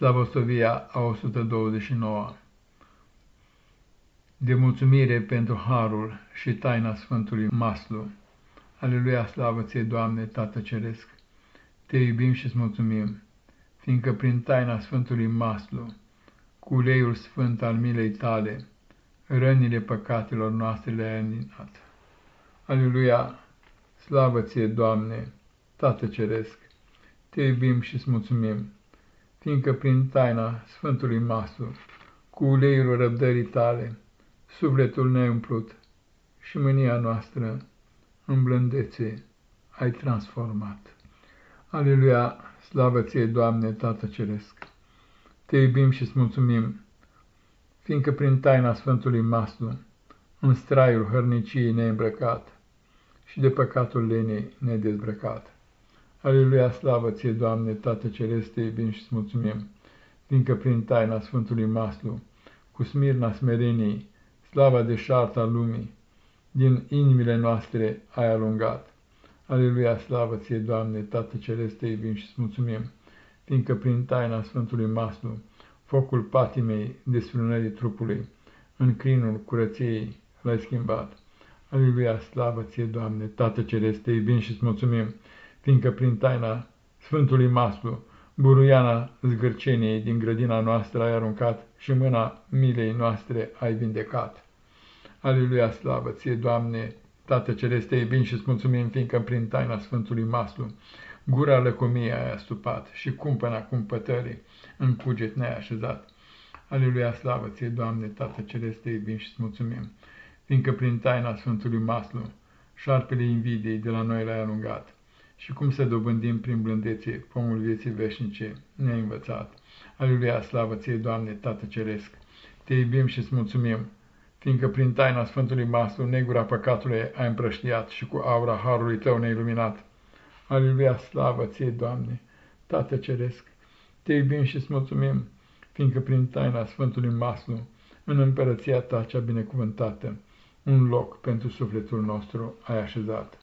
Slavosovia a 129 De mulțumire pentru harul și taina Sfântului Maslu. Aleluia, slavă ție, Doamne, Tată Ceresc! Te iubim și-ți mulțumim, fiindcă prin taina Sfântului Maslu, cu uleiul sfânt al milei tale, rănile păcatelor noastre le-ai aninat. Aleluia, slavă ție, Doamne, Tată Ceresc! Te iubim și-ți mulțumim, fiindcă prin taina Sfântului Masu, cu uleiul răbdării tale, sufletul ne umplut și mânia noastră în blândețe ai transformat. Aleluia, slavă ție, Doamne, Tată Ceresc! Te iubim și-ți mulțumim, fiindcă prin taina Sfântului Maslu, în straiul hărniciei neîmbrăcat și de păcatul lenei nedezbrăcat. Aleluia, slavă ție, Doamne, Tată Celeste, te iubim și-ți mulțumim, fiindcă prin taina Sfântului Maslu, cu smirna smereniei, slava de șarta lumii, din inimile noastre ai alungat. Aleluia, slavă ție, Doamne, Tată Celeste, te iubim și-ți mulțumim, fiindcă prin taina Sfântului Maslu, focul patimei desfrânării trupului, în crinul curăției l-ai schimbat. Aleluia, slavă ție, Doamne, Tată Celeste, te iubim și-ți mulțumim, fiindcă prin taina Sfântului Maslu, buruiana zgârceniei din grădina noastră ai aruncat și mâna milei noastre ai vindecat. Aleluia, slavă ție, Doamne, Tată Celeste, iubim și-ți mulțumim, fiindcă prin taina Sfântului Maslu, gura lăcomiei ai astupat și cumpăna cumpătării în cuget ne-ai așezat. Aleluia, slavă ție, Doamne, Tată Celeste, iubim și-ți mulțumim, fiindcă prin taina Sfântului Maslu, șarpele invidiei de la noi l-ai alungat și cum să dobândim prin blândețe pomul vieții veșnice ne-a învățat. Aleluia, slavă ție, Doamne, Tată Ceresc! Te iubim și îți mulțumim, fiindcă prin taina Sfântului Maslu negura păcatului ai împrăștiat și cu aura harului tău ne-ai iluminat. Aleluia, slavă ție, Doamne, Tată Ceresc! Te iubim și îți mulțumim, fiindcă prin taina Sfântului Maslu, în împărăția ta cea binecuvântată, un loc pentru sufletul nostru ai așezat.